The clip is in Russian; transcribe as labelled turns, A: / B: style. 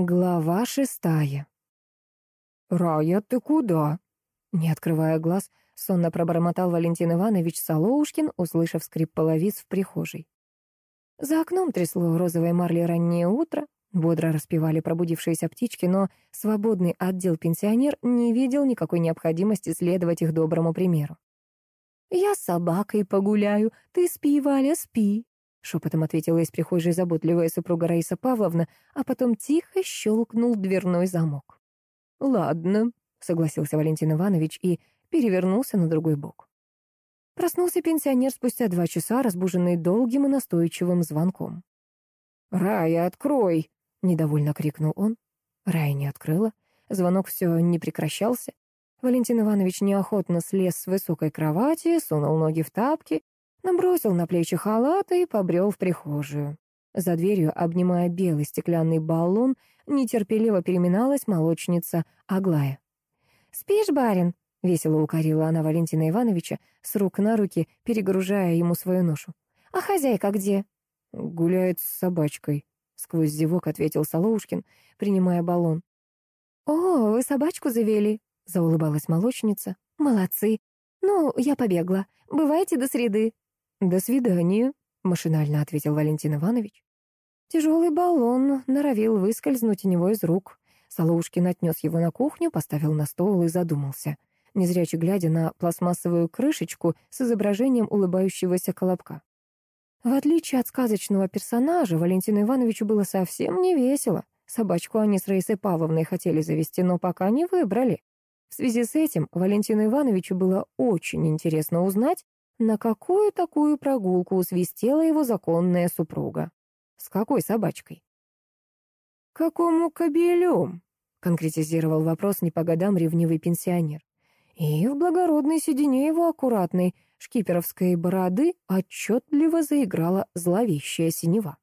A: Глава шестая. «Рая, ты куда?» Не открывая глаз, сонно пробормотал Валентин Иванович Солоушкин, услышав скрип половиц в прихожей. За окном трясло розовой марли раннее утро, бодро распевали пробудившиеся птички, но свободный отдел пенсионер не видел никакой необходимости следовать их доброму примеру. «Я с собакой погуляю, ты спи, Валя, спи», — шепотом ответила из прихожей заботливая супруга Раиса Павловна, а потом тихо щелкнул дверной замок. «Ладно», — согласился Валентин Иванович и перевернулся на другой бок. Проснулся пенсионер спустя два часа, разбуженный долгим и настойчивым звонком. «Рая, открой!» — недовольно крикнул он. Рая не открыла. Звонок все не прекращался. Валентин Иванович неохотно слез с высокой кровати, сунул ноги в тапки набросил на плечи халат и побрел в прихожую. За дверью, обнимая белый стеклянный баллон, нетерпеливо переминалась молочница Аглая. «Спишь, барин?» — весело укорила она Валентина Ивановича, с рук на руки, перегружая ему свою ношу. «А хозяйка где?» «Гуляет с собачкой», — сквозь зевок ответил Солоушкин, принимая баллон. «О, вы собачку завели?» — заулыбалась молочница. «Молодцы. Ну, я побегла. Бывайте до среды». «До свидания», — машинально ответил Валентин Иванович. Тяжелый баллон норовил выскользнуть у него из рук. Солоушкин отнес его на кухню, поставил на стол и задумался, незряче глядя на пластмассовую крышечку с изображением улыбающегося колобка. В отличие от сказочного персонажа, Валентину Ивановичу было совсем не весело. Собачку они с Раисой Павловной хотели завести, но пока не выбрали. В связи с этим Валентину Ивановичу было очень интересно узнать, на какую такую прогулку свистела его законная супруга? С какой собачкой? «Какому кобелю?» — конкретизировал вопрос не по годам ревнивый пенсионер. И в благородной седине его аккуратной шкиперовской бороды отчетливо заиграла зловещая синева.